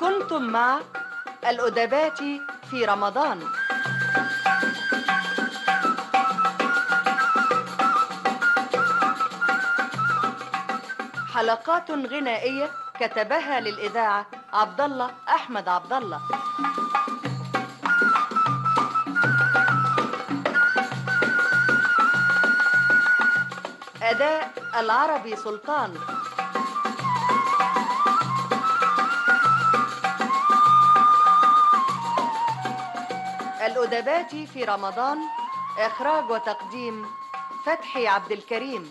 كنتم مع الأدبات في رمضان. حلقات غنائية كتبها للإذاعة عبد الله أحمد عبد الله أداء العربي سلطان. الأدبات في رمضان إخراج وتقديم فتحي عبد الكريم.